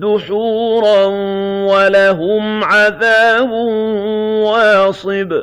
دُحُورًا ۖ وَلَهُمْ عَذَابٌ وَاصِبٌ